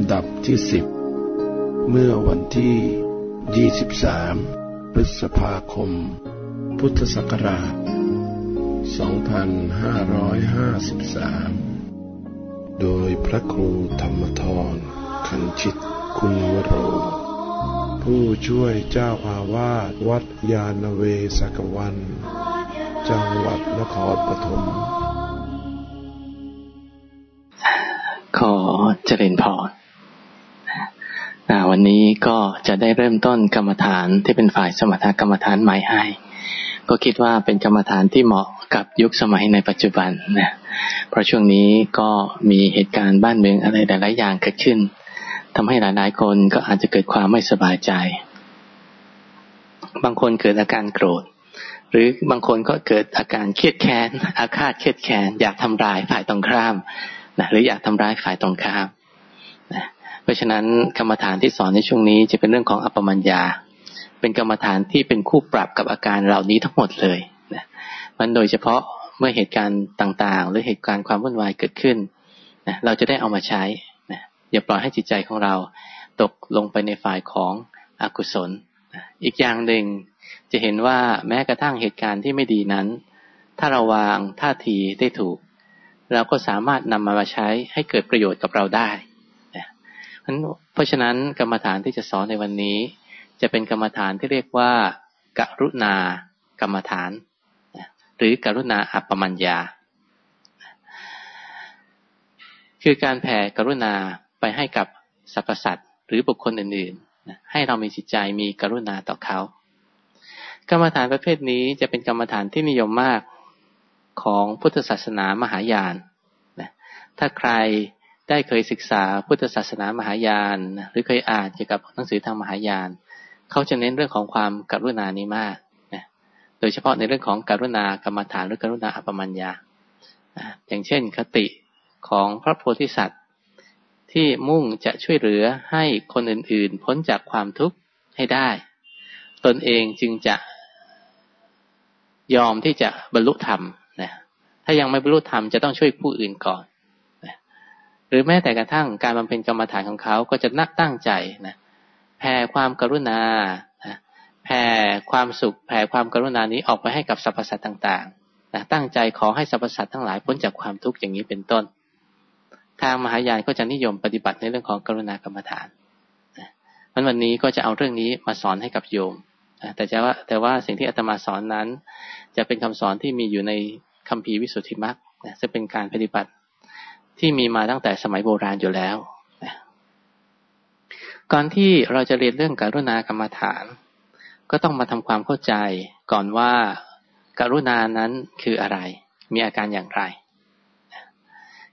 ำดับที่สิบเมื่อวันที่ 23 พฤษภาคม พุทธศักราช 2553 โดยพระครูธรรมทรขันชิตคุณวโร ผู้ช่วยเจ้าอาวาสวัดยาณเวศกวัน จังหวัดนครปฐมขอเจริญพร วันนี้ก็จะได้เริ่มต้นกรรมฐานที่เป็นฝ่ายสมถกรรมฐานใหม่ให้ ก็คิดว่าเป็นกรรมฐานที่เหมาะกับยุคสมัยในปัจจุบันนะเพราะช่วงนี้ก็มีเหตุการณ์บ้านเมืองอะไรหลาย ๆ อย่างเกิดขึ้นทำให้หลาย ๆ คนก็อาจจะเกิดความไม่สบายใจ บางคนเกิดอาการโกรธ หรือบางคนก็เกิดอาการเครียดแค้นอาฆาตเครียดแค้นอยากทำลายฝ่ายตรงข้ามนะหรืออยากทำร้ายฝ่ายตรงข้าม เพราะฉะนั้นกรรมฐานที่สอนในช่วงนี้จะเป็นเรื่องของอัปปมัญญา เป็นกรรมฐานที่เป็นคู่ปรับกับอาการเหล่านี้ทั้งหมดเลยนะมันโดยเฉพาะเมื่อเหตุการณ์ต่างๆ หรือเหตุการณ์ความวุ่นวายเกิดขึ้นนะเราจะได้เอามาใช้นะอย่าปล่อยให้จิตใจของเราตกลงไปในฝ่ายของอกุศลนะอีกอย่างหนึ่งจะเห็นว่าแม้กระทั่งเหตุการณ์ที่ไม่ดีนั้น ถ้าเราวางท่าทีได้ถูก เราก็สามารถนำมาใช้ให้เกิดประโยชน์กับเราได้ เพราะฉะนั้นกรรมฐานที่จะสอนในวันนี้ จะเป็นกรรมฐานที่เรียกว่า กรุณากรรมฐาน หรือกรุณาอัปปมัญญา คือการแผ่กรุณาไปให้กับสรรพสัตว์หรือบุคคลอื่นๆ ให้เรามีจิตใจมีกรุณาต่อเขา กรรมฐานประเภทนี้จะเป็นกรรมฐานที่นิยมมากของพุทธศาสนามหายาน ถ้าใคร ได้เคยศึกษาพุทธศาสนามหายาน หรือเคยอ่านเกี่ยวกับหนังสือทางมหายาน เขาจะเน้นเรื่องของความกรุณานี้มากนะโดยเฉพาะในเรื่องของกรุณากรรมฐานหรือกรุณาอัปมัญญาอย่างเช่น คติของพระโพธิสัตว์ ที่มุ่งจะช่วยเหลือให้คนอื่นๆ พ้นจากความทุกข์ให้ได้ ตนเองจึงจะยอมที่จะบรรลุธรรมนะถ้ายังไม่บรรลุธรรมจะต้องช่วยผู้อื่นก่อน รือแม้แต่กระทั่งการบำเพ็ญกรรมฐานของเขาก็จะนักตั้งใจนะแผ่ความกรุณานะแผ่ความสุข แผ่ความกรุณานี้ออกไปให้กับสรรพสัตว์ต่างๆนะตั้งใจขอให้สรรพสัตว์ทั้งหลายพ้นจากความทุกข์อย่างนี้เป็นต้น ทางมหายานก็จะนิยมปฏิบัติในเรื่องของกรุณากรรมฐานนะวันวันนี้ก็จะเอาเรื่องนี้มาสอนให้กับโยมแต่จะว่าแต่ว่าสิ่งที่อาตมาสอนนั้น จะเป็นคำสอนที่มีอยู่ในคัมภีร์วิสุทธิมรรคจะเป็นการปฏิบัติ ที่มีมาตั้งแต่สมัยโบราณอยู่แล้วก่อนที่เราจะเรียนเรื่องการุณากรรมฐาน ก็ต้องมาทำความเข้าใจก่อนว่าการุณานั้นคืออะไร มีอาการอย่างไร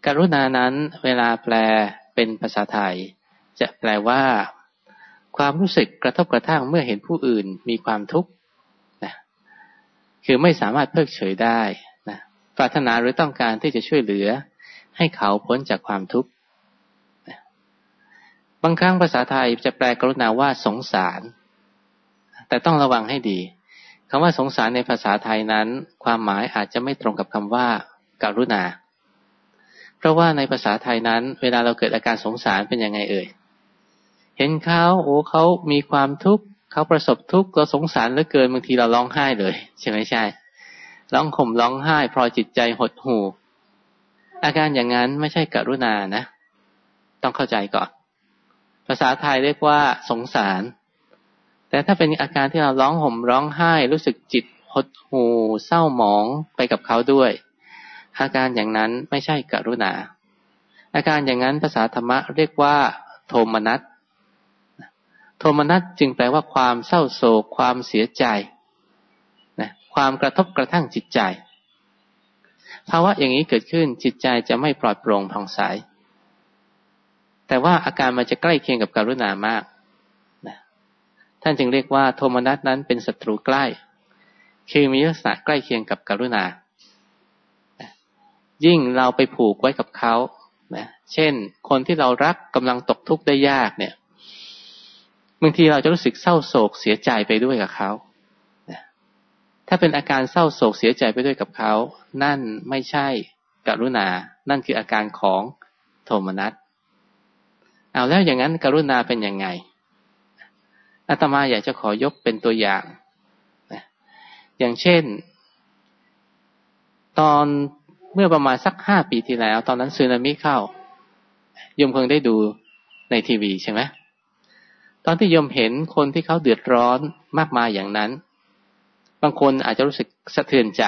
การุณานั้นเวลาแปลเป็นภาษาไทย จะแปลว่า ความรู้สึกกระทบกระทั่งเมื่อเห็นผู้อื่นมีความทุกข์นะคือไม่สามารถเพิกเฉยได้นะปรารถนาหรือต้องการที่จะช่วยเหลือ ให้เขาพ้นจากความทุกข์บางครั้งภาษาไทยจะแปลกรุณาว่าสงสาร แต่ต้องระวังให้ดีคำว่าสงสารในภาษาไทยนั้น ความหมายอาจจะไม่ตรงกับคำว่าการุณา เพราะว่าในภาษาไทยนั้น เวลาเราเกิดอาการสงสารเป็นยังไงเอ่ย เห็นเขาโอ้เขามีความทุกข์เขาประสบทุกข์เราสงสารเหลือเกินบางทีเราร้องไห้เลย ใช่ไหมใช่ร้องข่มร้องไห้พอจิตใจหดหู่ อาการอย่างนั้นไม่ใช่กรุณานะ ต้องเข้าใจก่อน ภาษาไทยเรียกว่าสงสาร แต่ถ้าเป็นอาการที่เราร้องห่มร้องไห้ รู้สึกจิตหดหู่เศร้าหมองไปกับเขาด้วย อาการอย่างนั้นไม่ใช่กรุณา อาการอย่างนั้นภาษาธรรมะเรียกว่า โทมนัสโทมนัสจึงแปลว่าความเศร้าโศกความเสียใจนะความกระทบกระทั่งจิตใจ ภาวะอย่างนี้เกิดขึ้นจิตใจจะไม่ปลอดโปร่งผ่องใส แต่ว่าอาการมันจะใกล้เคียงกับการุณามากนะท่านจึงเรียกว่าโทมนัสนั้นเป็นศัตรูใกล้ คือมีลักษณะใกล้เคียงกับการุณา ยิ่งเราไปผูกไว้กับเขานะเช่น คนที่เรารักกำลังตกทุกข์ได้ยากเนี่ยบางทีเราจะรู้สึกเศร้าโศกเสียใจไปด้วยกับเขา ถ้าเป็นอาการเศร้าโศกเสียใจไปด้วยกับเขา นั่นไม่ใช่กรุณา นั่นคืออาการของโทมนัสเอาแล้วอย่างนั้นกรุณาเป็นยังไงอาตมาอยากจะขอยกเป็นตัวอย่าง อย่างเช่น ตอนเมื่อประมาณสักห้าปีที่แล้ว ตอนนั้นซึนามิเข้ายมคงได้ดูในทีวีใช่ไหมตอนที่ยมเห็นคนที่เขาเดือดร้อนมากมายอย่างนั้น บางคนอาจจะรู้สึกสะเทือนใจ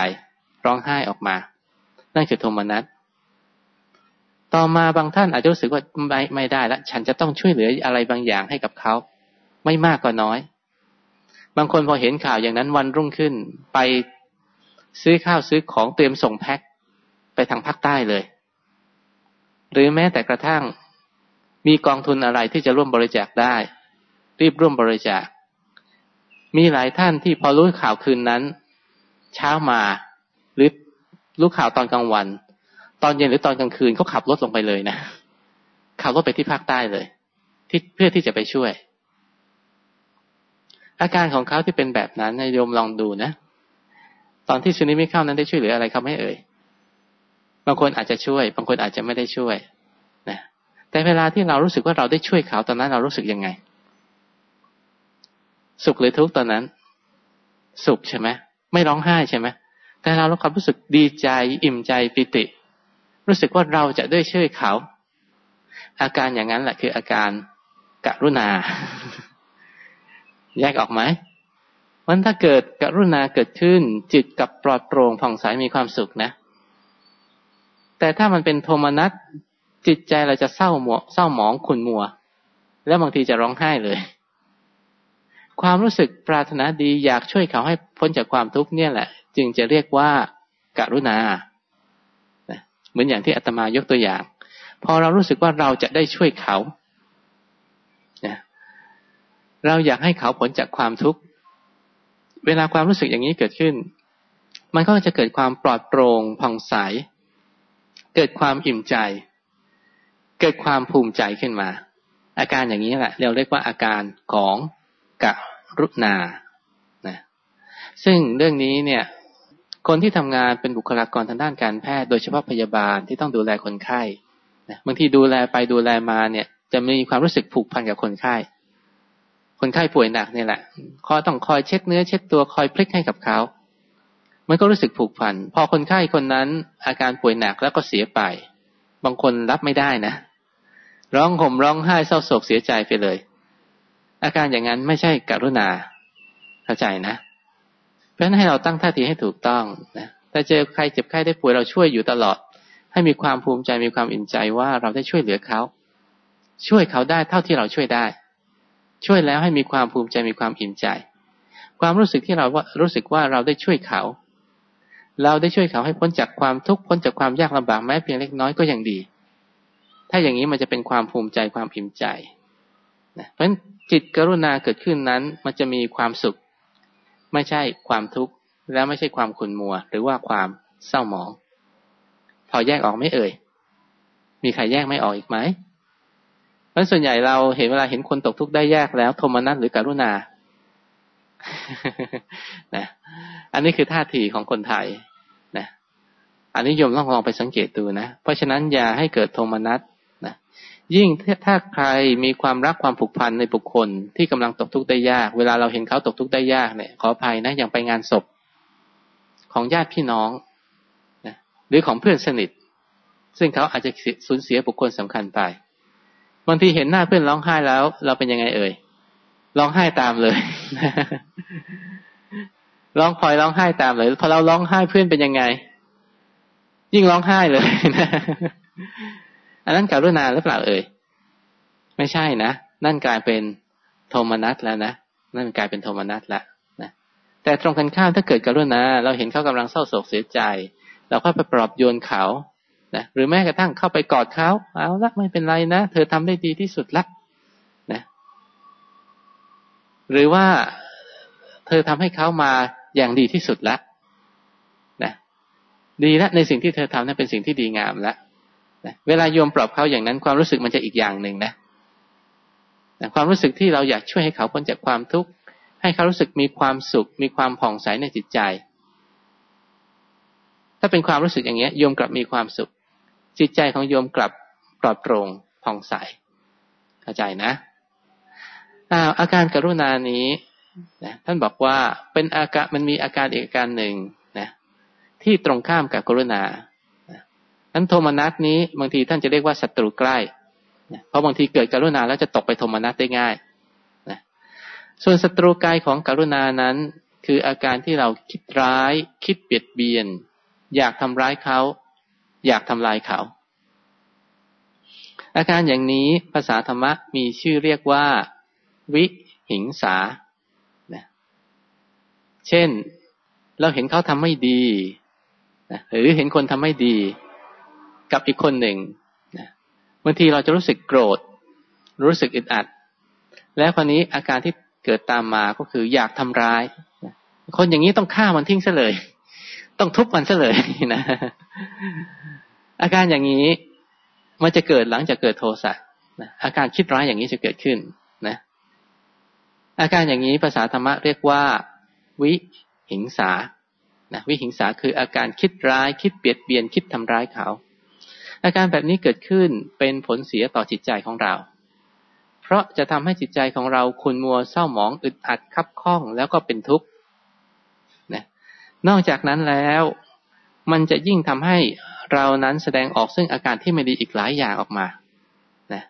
ร้องไห้ออกมา นั่นคือโทมนัสต่อมาบางท่านอาจจะรู้สึกว่าไม่ไม่ได้แล้วฉันจะต้องช่วยเหลืออะไรบางอย่างให้กับเขาไม่มากก็น้อย บางคนพอเห็นข่าวอย่างนั้นวันรุ่งขึ้น ไปซื้อข้าวซื้อของเตรียมส่งแพ็คไปทางภาคใต้เลย หรือแม้แต่กระทั่งมีกองทุนอะไรที่จะร่วมบริจาคได้ รีบร่วมบริจาค มีหลายท่านที่พอรู้ข่าวคืนนั้น เช้ามา หรือรู้ข่าวตอนกลางวัน ตอนเย็นหรือตอนกลางคืนเขาขับรถลงไปเลยนะขับรถไปที่ภาคใต้เลย ที่เพื่อที่จะไปช่วย อาการของเขาที่เป็นแบบนั้นนายโยมลองดูนะตอนที่ซึนามิเข้านั้นได้ช่วยเหลืออะไรเขาไม่เอ่ยบางคนอาจจะช่วย บางคนอาจจะไม่ได้ช่วยนะแต่เวลาที่เรารู้สึกว่าเราได้ช่วยเขาตอนนั้นเรารู้สึกยังไง สุขหรือทุกข์ตอนนั้น สุขใช่ไหมไม่ร้องไห้ใช่ไหมแต่เราเราความรู้สึกดีใจอิ่มใจปิติ รู้สึกว่าเราจะได้ช่วยเขา อาการอย่างนั้นแหละคืออาการกรุณา แยกออกไหมมันถ้าเกิดกรุณาเกิดขึ้น จิตกับปลอดโปร่งผ่องใสมีความสุขนะ แต่ถ้ามันเป็นโทมนัสจิตใจเราจะเศร้าหมองเศร้าหมองขุ่นมัว แล้วบางทีจะร้องไห้เลย ความรู้สึกปรารถนาดีอยากช่วยเขาให้พ้นจากความทุกข์เนี่ยแหละ จึงจะเรียกว่าการุณาเหมือนอย่างที่อาตมายกตัวอย่าง พอเรารู้สึกว่าเราจะได้ช่วยเขาเราอยากให้เขาพ้นจากความทุกข์ เวลาความรู้สึกอย่างนี้เกิดขึ้น มันก็จะเกิดความปลอดโปร่งผ่องใส เกิดความอิ่มใจ เกิดความภูมิใจขึ้นมา อาการอย่างนี้แหละ เราเรียกว่าอาการของ กรุณานะซึ่งเรื่องนี้เนี่ย คนที่ทำงานเป็นบุคลากรทางด้านการแพทย์ โดยเฉพาะพยาบาลที่ต้องดูแลคนไข้นะบางทีดูแลไปดูแลมาเนี่ย จะมีความรู้สึกผูกพันกับคนไข้ คนไข้ป่วยหนักเนี่ยแหละคอยต้องคอยเช็ดเนื้อ เช็ดตัวคอยพลิกให้กับเขามันก็รู้สึกผูกพัน พอคนไข้คนนั้นอาการป่วยหนักแล้วก็เสียไป บางคนรับไม่ได้นะ ร้องห่มร้องไห้เศร้าโศกเสียใจไปเลย อาการอย่างนั้นไม่ใช่กรุณาเข้าใจนะเพราะฉะนั้นให้เราตั้งท่าทีให้ถูกต้องนะถ้าเจอใครเจ็บไข้ได้ป่วยเราช่วยอยู่ตลอด ให้มีความภูมิใจมีความอิ่มใจว่าเราได้ช่วยเหลือเขา ช่วยเขาได้เท่าที่เราช่วยได้ ช่วยแล้วให้มีความภูมิใจมีความอิ่มใจ ความรู้สึกที่เราว่ารู้สึกว่าเราได้ช่วยเขา เราได้ช่วยเขาให้พ้นจากความทุกข์พ้นจากความยากลำบากแม้เพียงเล็กน้อยก็ยังดี ถ้าอย่างนี้มันจะเป็นความภูมิใจความอิ่มใจนะเพราะฉะนั้น จิตกรุณาเกิดขึ้นนั้น มันจะมีความสุข ไม่ใช่ความทุกข์แล้วไม่ใช่ความขุ่นมัว หรือว่าความเศร้าหมอง พอแยกออกไม่เอ่ย มีใครแยกไม่ออกอีกไหมเพราะส่วนใหญ่เราเห็นเวลาเห็นคนตกทุกข์ได้แยกแล้วโทมนัสหรือกรุณานะอันนี้คือท่าทีของคนไทยนะอันนี้โยมต้องลองไปสังเกตดูนะ เพราะฉะนั้นอย่าให้เกิดโทมนัสนะ ยิ่งถ้าใครมีความรักความผูกพันในบุคคลที่กำลังตกทุกข์ได้ยาก เวลาเราเห็นเขาตกทุกข์ได้ยากเนี่ยขออภัยนะอย่างไปงานศพของญาติพี่น้องนะหรือของเพื่อนสนิท ซึ่งเขาอาจจะสูญเสียบุคคลสำคัญไปบางทีเห็นหน้าเพื่อนร้องไห้แล้ว เราเป็นยังไงเอ่ยร้องไห้ตามเลยร้องพลอยร้องไห้ตามเลยพอเราร้องไห้เพื่อนเป็นยังไง ยิ่งร้องไห้เลยนะ อันนั้นกรุณาหรือเปล่าเอ่ยไม่ใช่นะนั่นกลายเป็นโทมนัสแล้วนะนั่นกลายเป็นโทมนัสล้วนะแต่ตรงกันข้ามถ้าเกิดกรุณา เราเห็นเขากำลังเศร้าโศกเสียใจ เราก็ไปปลอบโยนเขานะหรือแม้กระทั่งเข้าไปกอดเขาเอาละไม่เป็นไรนะเธอทำได้ดีที่สุดละนะ หรือว่าเธอทำให้เขามาอย่างดีที่สุดล้วนะดีล้วในสิ่งที่เธอทำนั้นเป็นสิ่งที่ดีงามแล้ว นะเวลาโยมปลอบเขาอย่างนั้น ความรู้สึกมันจะอีกอย่างหนึ่งนะนะความรู้สึกที่เราอยากช่วยให้เขาพ้นจากความทุกข์ให้เขารู้สึกมีความสุข มีความผ่องใสในจิตใจ ถ้าเป็นความรู้สึกอย่างเงี้ยโยมกลับมีความสุข จิตใจของโยมกลับปลอดโปร่งผ่องใสเข้าใจนะอาอาการกรุณานี้นะท่านบอกว่าเป็นอาการมันมีอาการอีกอาการหนึ่งนะที่ตรงข้ามกับกรุณา นั้นโทมนัสนี้บางทีท่านจะเรียกว่าศัตรูใกล้นะเพราะบางทีเกิดกรุณาแล้วจะตกไปโทมนัสได้ง่ายนะส่วนศัตรูกายของกรุณานั้น คืออาการที่เราคิดร้าย คิดเบียดเบียน อยากทำร้ายเขา อยากทำลายเขา อาการอย่างนี้ภาษาธรรมะมีชื่อเรียกว่า วิหิงสาเช่น เราเห็นเขาทำไม่ดีนะหรือเห็นคนทำไม่ดี กับอีกคนหนึ่งนะบางทีเราจะรู้สึกโกรธ รู้สึกอึดอัด แล้วคนนี้อาการที่เกิดตามมาก็คืออยากทำร้าย คนอย่างนี้ต้องฆ่ามันทิ้งซะเลย ต้องทุบมันซะเลยนะ อาการอย่างนี้มันจะเกิดหลังจากเกิดโทสะนะอาการคิดร้ายอย่างนี้จะเกิดขึ้นนะ อาการอย่างนี้ภาษาธรรมะเรียกว่า วิหิงสานะวิหิงสาคืออาการคิดร้าย คิดเบียดเบียน คิดทำร้ายเขา อาการแบบนี้เกิดขึ้นเป็นผลเสียต่อจิตใจของเรา เพราะจะทำให้จิตใจของเราคุณมัวเศร้าหมองอึดอัดคับข้องแล้วก็เป็นทุกข์นะนอกจากนั้นแล้ว มันจะยิ่งทำให้เรานั้นแสดงออกซึ่งอาการที่ไม่ดีอีกหลายอย่างออกมานะ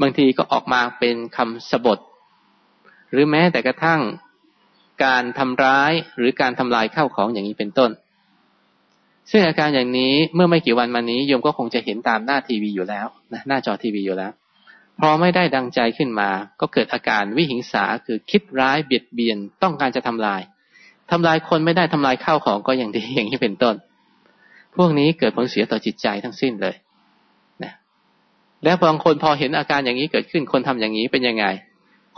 บางทีก็ออกมาเป็นคำสบท หรือแม้แต่กระทั่งการทำร้ายหรือการทำลายข้าวของอย่างนี้เป็นต้น ซึ่งอาการอย่างนี้เมื่อไม่กี่วันมานี้โยมก็คงจะเห็นตามหน้าทีวีอยู่แล้วนะหน้าจอทีวีอยู่แล้ว พอไม่ได้ดังใจขึ้นมา ก็เกิดอาการวิหิงสาคือคิดร้ายเบียดเบียนต้องการจะทำลายทำลายคนไม่ได้ทำลายข้าวของก็อย่างดีอย่างนี้เป็นต้น พวกนี้เกิดผลเสียต่อจิตใจทั้งสิ้นเลยนะแล้วบางคนพอเห็นอาการอย่างนี้เกิดขึ้นคนทำอย่างนี้เป็นยังไง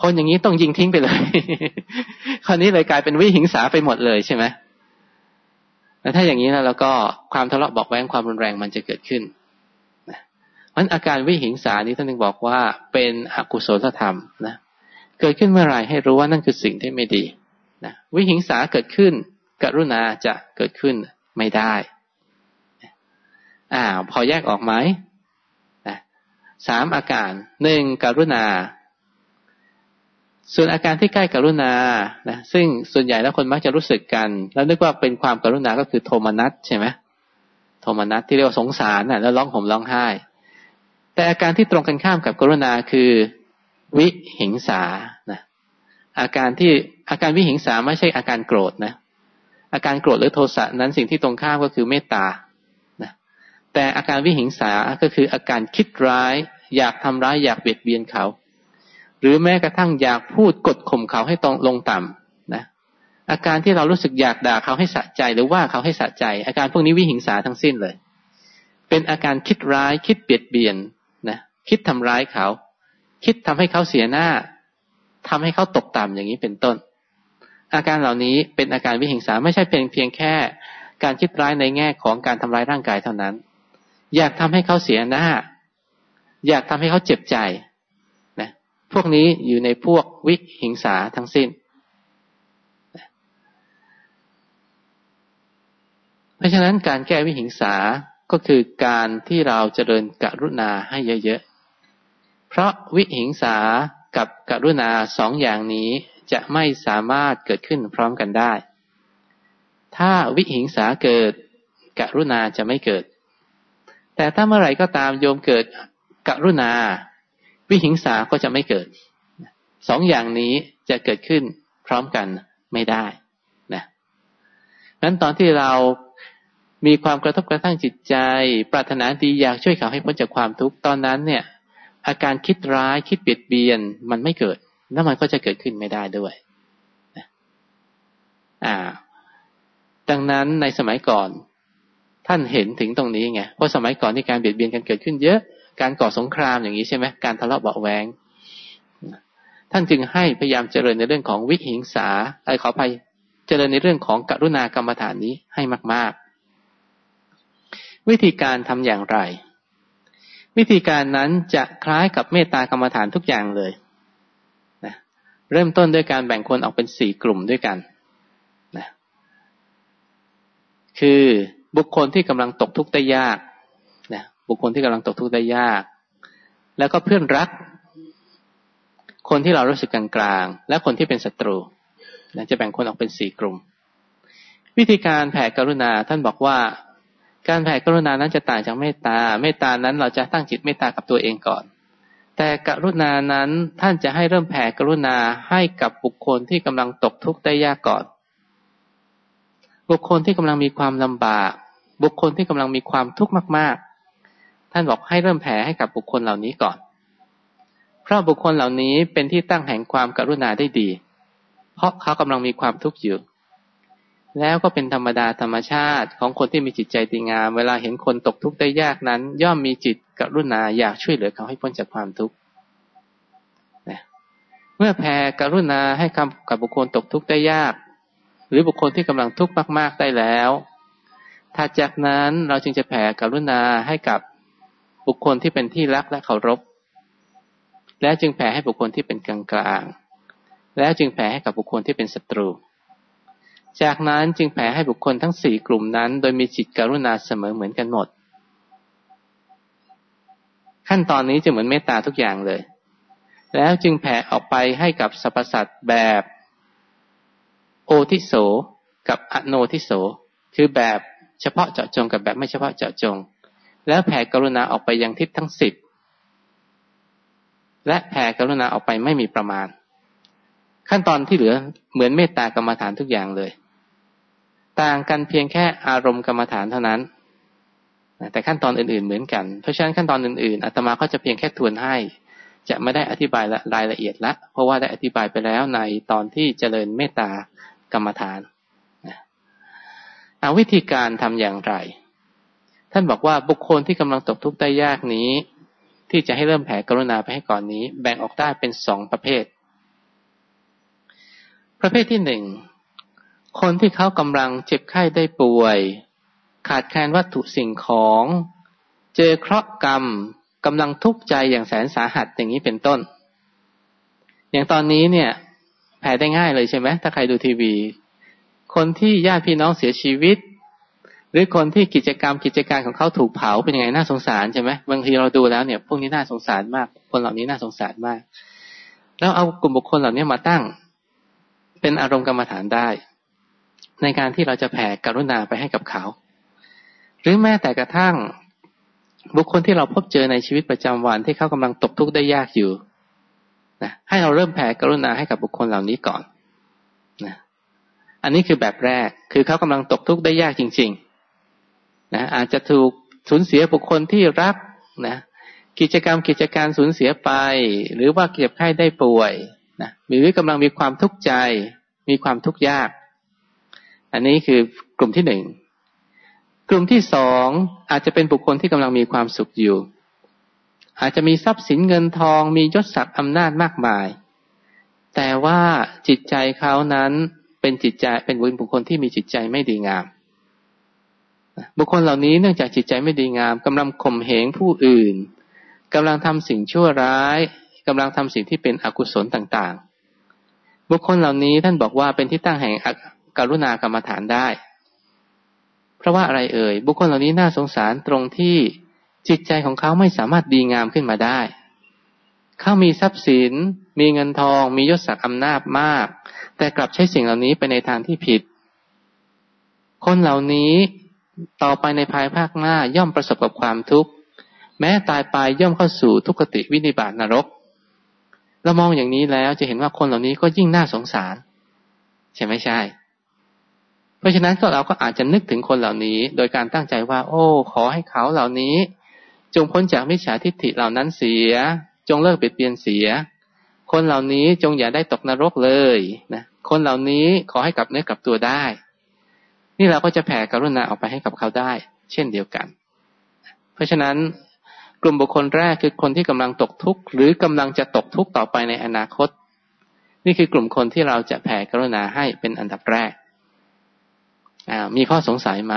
คนอย่างนี้ต้องยิงทิ้งไปเลย คราวนี้เลยกลายเป็นวิหิงสาไปหมดเลยใช่ไหม แล้วถ้าอย่างนี้แล้วเราก็ความทะเลาะบอกแว้งความรุนแรงมันจะเกิดขึ้นมันอาการวิหิงสานี้ท่านนึงบอกว่าเป็นอกุศลธรรมนะเกิดขึ้นเมื่อไรให้รู้ว่านั่นคือสิ่งที่ไม่ดีนะวิหิงสาเกิดขึ้น กรุณาจะเกิดขึ้นไม่ได้อ่าพอแยกออกไหมนะสามอาการหนึ่งกรุณา ส่วนอาการที่ใกล้กรุณานะซึ่งส่วนใหญ่แล้วคนมักจะรู้สึกกัน แล้วนึกว่าเป็นความกรุณาก็คือโทมนัสใช่ไหมโทมนัสที่เรียกว่าสงสารน่ะแล้วร้องห่มร้องไห้ แต่อาการที่ตรงกันข้ามกับกรุณาคือวิหิงสานะอาการที่อาการวิหิงสาไม่ใช่อาการโกรธนะ อาการโกรธหรือโทสะนั้นสิ่งที่ตรงข้ามก็คือเมตตานะแต่อาการวิหิงสาก็คืออาการคิดร้าย อยากทำร้ายอยากเบียดเบียนเขา หรือแม้กระทั่งอยากพูดกดข่มเขาให้ตรงลงต่ำนะอาการที่เรารู้สึกอยากด่าเขาให้สะใจหรือว่าเขาให้สะใจ อาการพวกนี้วิหิงสาทั้งสิ้นเลย เป็นอาการคิดร้ายคิดเบียดเบียนนะคิดทำร้ายเขา คิดทำให้เขาเสียหน้าทำให้เขาตกต่ำอย่างนี้เป็นต้น อาการเหล่านี้เป็นอาการวิหิงสาไม่ใช่เพียงเพียงแค่ การคิดร้ายในแง่ของการทำร้ายร่างกายเท่านั้น อยากทำให้เขาเสียหน้า อยากทำให้เขาเจ็บใจ พวกนี้อยู่ในพวกวิหิงสาทั้งสิ้น เพราะฉะนั้นการแก้วิหิงสาก็คือการที่เราเจริญกรุณาให้เยอะๆ เพราะวิหิงสากับกรุณาสองอย่างนี้จะไม่สามารถเกิดขึ้นพร้อมกันได้ ถ้าวิหิงสาเกิด กรุณาจะไม่เกิด แต่ถ้าเมื่อไหร่ก็ตามโยมเกิดกรุณา วิหิงสาก็จะไม่เกิดสองอย่างนี้จะเกิดขึ้นพร้อมกันไม่ได้นะนั้นตอนที่เรามีความกระทบกระทั่งจิตใจ ปรารถนาดีอยากช่วยเขาให้พ้นจากความทุกข์ตอนนั้น เนี่ย อาการคิดร้ายคิดเบียดเบียนมันไม่เกิด แล้วมันก็จะเกิดขึ้นไม่ได้ด้วยนะอ่า ดังนั้นในสมัยก่อน ท่านเห็นถึงตรงนี้ไงเพราะสมัยก่อนที่การเบียดเบียนกันเกิดขึ้นเยอะ การก่อสงครามอย่างนี้ใช่ไหมการทะเลาะเบาแวงท่านจึงให้พยายามเจริญในเรื่องของวิหิงสาไอ้ขอไปเจริญในเรื่องของกรุณากรรมฐานนี้ให้มาก ๆ วิธีการทำอย่างไร วิธีการนั้นจะคล้ายกับเมตตากรรมฐานทุกอย่างเลยนะเริ่มต้นด้วยการแบ่งคนออกเป็นสี่กลุ่มด้วยกันนะคือบุคคลที่กำลังตกทุกข์ได้ยาก บุคคลที่กำลังตกทุกข์ได้ยาก แล้วก็เพื่อนรัก คนที่เรารู้สึกกลางๆ และคนที่เป็นศัตรูนะจะแบ่งคนออกเป็นสี่กลุ่ม วิธีการแผ่กรุณาท่านบอกว่า การแผ่กรุณานั้นจะต่างจากเมตตา เมตตานั้นเราจะตั้งจิตเมตตากับตัวเองก่อน แต่กรุณานั้นท่านจะให้เริ่มแผ่กรุณาให้กับบุคคลที่กำลังตกทุกข์ได้ยากก่อน บุคคลที่กำลังมีความลำบาก บุคคลที่กำลังมีความทุกข์มากๆ ท่านบอกให้เริ่มแผ่ให้กับบุคคลเหล่านี้ก่อน เพราะบุคคลเหล่านี้เป็นที่ตั้งแห่งความกรุณาได้ดี เพราะเขากำลังมีความทุกข์อยู่ แล้วก็เป็นธรรมดาธรรมชาติของคนที่มีจิตใจดีงาม เวลาเห็นคนตกทุกข์ได้ยากนั้น ย่อมมีจิตกรุณาอยากช่วยเหลือเขาให้พ้นจากความทุกข์เมื่อแผ่กรุณาให้คำกับบุคคลตกทุกข์ได้ยาก หรือบุคคลที่กำลังทุกข์มาก ๆได้แล้วถ้าจากนั้นเราจึงจะแผ่กรุณาให้กับ บุคคลที่เป็นที่รักและเคารพ และจึงแผ่ให้บุคคลที่เป็นกลางๆแล้วจึงแผ่ให้กับบุคคลที่เป็นศัตรู จากนั้นจึงแผ่ให้บุคคลทั้งสี่กลุ่มนั้น โดยมีจิตกรุณาเสมอเหมือนกันหมด ขั้นตอนนี้จะเหมือนเมตตาทุกอย่างเลย แล้วจึงแผ่ออกไปให้กับสรรพสัตว์แบบ โอทิโสกับอโนทิโสคือแบบเฉพาะเจาะจงกับแบบไม่เฉพาะเจาะจง แล้วแผ่กรุณาออกไปยังทิศทั้งสิบและแผ่กรุณาออกไปไม่มีประมาณ ขั้นตอนที่เหลือเหมือนเมตตากรรมฐานทุกอย่างเลย ต่างกันเพียงแค่อารมณ์กรรมฐานเท่านั้นแต่ขั้นตอนอื่นๆเหมือนกัน เพราะฉะนั้นขั้นตอนอื่นๆอาตมาก็จะเพียงแค่ทวนให้ จะไม่ได้อธิบายรายละเอียดละ เพราะว่าได้อธิบายไปแล้วในตอนที่เจริญเมตตากรรมฐานวิธีการทำอย่างไร ท่านบอกว่าบุคคลที่กำลังตกทุกข์ได้ยากนี้ ที่จะให้เริ่มแผ่กรุณาไปให้ก่อนนี้ แบ่งออกได้เป็นสองประเภท ประเภทที่หนึ่งคนที่เขากำลังเจ็บไข้ได้ป่วย ขาดแคลนวัตถุสิ่งของ เจอเคราะห์กรรมกำลังทุกข์ใจอย่างแสนสาหัสอย่างนี้เป็นต้น อย่างตอนนี้เนี่ยแผ่ได้ง่ายเลยใช่ไหมถ้าใครดูทีวี คนที่ญาติพี่น้องเสียชีวิต หรือคนที่กิจกรรมกิจการของเขาถูกเผาเป็นยังไงน่าสงสารใช่ไหมบางทีเราดูแล้วเนี่ย พวกนี้น่าสงสารมาก คนเหล่านี้น่าสงสารมาก แล้วเอากลุ่มบุคคลเหล่านี้มาตั้ง เป็นอารมณ์กรรมฐานได้ ในการที่เราจะแผ่กรุณาไปให้กับเขา หรือแม้แต่กระทั่งบุคคลที่เราพบเจอในชีวิตประจำวันที่เขากำลังตกทุกข์ได้ยากอยู่นะให้เราเริ่มแผ่กรุณาให้กับบุคคลเหล่านี้ก่อนนะอันนี้คือแบบแรกคือเขากำลังตกทุกข์ได้ยากจริง ๆ นะอาจจะถูกสูญเสียบุคคลที่รักนะกิจกรรมกิจการสูญเสียไป หรือว่าเก็บไข้ได้ป่วยนะหรือกำลังมีความทุกข์ใจ มีความทุกข์ยาก อันนี้คือกลุ่มที่หนึ่งกลุ่มที่สองอาจจะเป็นบุคคลที่กำลังมีความสุขอยู่ อาจจะมีทรัพย์สินเงินทองมียศศักดิ์อำนาจมากมาย แต่ว่าจิตใจเขานั้นเป็นจิตใจเป็นบุคคลที่มีจิตใจไม่ดีงาม บุคคลเหล่านี้เนื่องจากจิตใจไม่ดีงามกำลังข่มเหงผู้อื่นกำลังทำสิ่งชั่วร้ายกำลังทำสิ่งที่เป็นอกุศลต่างๆ บุคคลเหล่านี้ท่านบอกว่าเป็นที่ตั้งแห่งกรุณากรรมฐานได้ เพราะว่าอะไรเอ่ย บุคคลเหล่านี้น่าสงสารตรงที่จิตใจของเขาไม่สามารถดีงามขึ้นมาได้ เขามีทรัพย์สิน มีเงินทอง มียศศักดิ์อำนาจมาก แต่กลับใช้สิ่งเหล่านี้ไปในทางที่ผิด คนเหล่านี้ ต่อไปในภายภาคหน้าย่อมประสบกับความทุกข์ แม้ตายไปย่อมเข้าสู่ทุกขติวินิบาตนรก เรามองอย่างนี้แล้วจะเห็นว่าคนเหล่านี้ก็ยิ่งน่าสงสาร ใช่ไหมใช่ เพราะฉะนั้นก็เราก็อาจจะนึกถึงคนเหล่านี้ โดยการตั้งใจว่า โอ้ ขอให้เขาเหล่านี้ จงพ้นจากมิจฉาทิฏฐิเหล่านั้นเสีย จงเลิกเบียดเบียนเสีย คนเหล่านี้จงอย่าได้ตกนรกเลยนะคนเหล่านี้ขอให้กลับเนื้อกลับตัวได้ นี่เราก็จะแผ่กรุณาออกไปให้กับเขาได้ เช่นเดียวกัน เพราะฉะนั้นกลุ่มบุคคลแรกคือคนที่กำลังตกทุกข์หรือกำลังจะตกทุกข์ต่อไปในอนาคต นี่คือกลุ่มคนที่เราจะแผ่กรุณาให้เป็นอันดับแรกมีข้อสงสัยไหม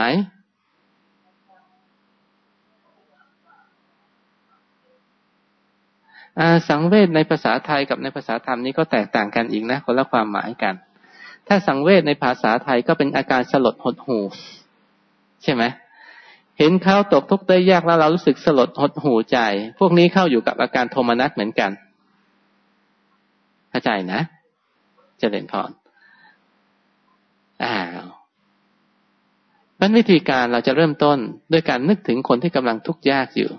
สังเวชในภาษาไทยกับในภาษาธรรมนี้ก็แตกต่างกันอีกนะคนละความหมายกัน ถ้าสังเวชในภาษาไทยก็เป็นอาการสลดหดหูใช่ไหมเห็นเขาตกทุกข์ได้ยากแล้วเรารู้สึกสลดหดหูใจ พวกนี้เข้าอยู่กับอาการโทมนัสเหมือนกันเข้าใจนะเจริญพรอ้าวพันวิธีการเราจะเริ่มต้นด้วยการนึกถึงคนที่กำลังทุกข์ยากอยู่